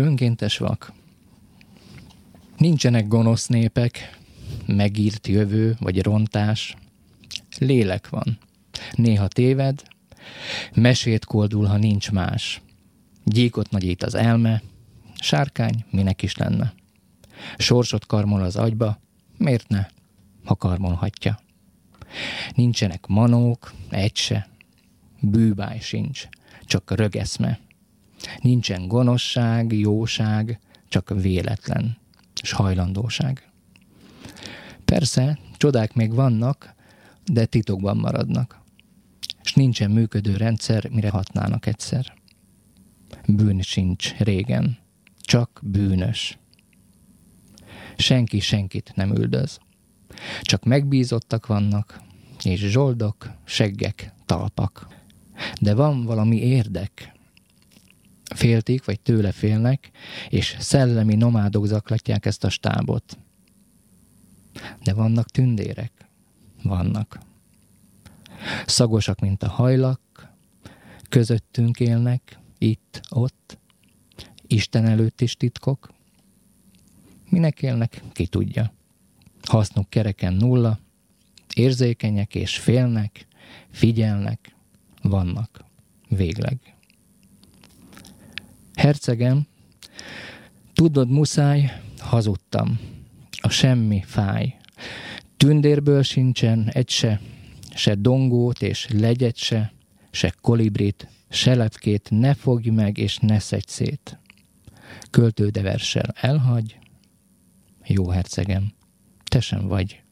Önkéntes vak. Nincsenek gonosz népek, megírt jövő vagy rontás. Lélek van. Néha téved, mesét koldul, ha nincs más. Gyíkot nagyít az elme, sárkány minek is lenne. Sorsot karmol az agyba, miért ne, ha karmolhatja. Nincsenek manók, egy se, bűbáj sincs, csak rögeszme. Nincsen gonoszság, jóság, csak véletlen és hajlandóság. Persze, csodák még vannak, de titokban maradnak. És nincsen működő rendszer, mire hatnának egyszer. Bűn sincs régen, csak bűnös. Senki senkit nem üldöz. Csak megbízottak vannak, és zsoldok, seggek, talpak. De van valami érdek. Féltik, vagy tőle félnek, és szellemi nomádok zaklatják ezt a stábot. De vannak tündérek. Vannak. Szagosak, mint a hajlak, közöttünk élnek, itt, ott, Isten előtt is titkok. Minek élnek, ki tudja. Hasznuk kereken nulla, érzékenyek és félnek, figyelnek, vannak, végleg. Hercegem, tudod muszáj, hazudtam. A semmi fáj. Tündérből sincsen egy se, se dongót és legyet se, se kolibrit, se lepkét ne fogj meg és ne szedj szét. Költődeverssel elhagy, jó hercegem, te sem vagy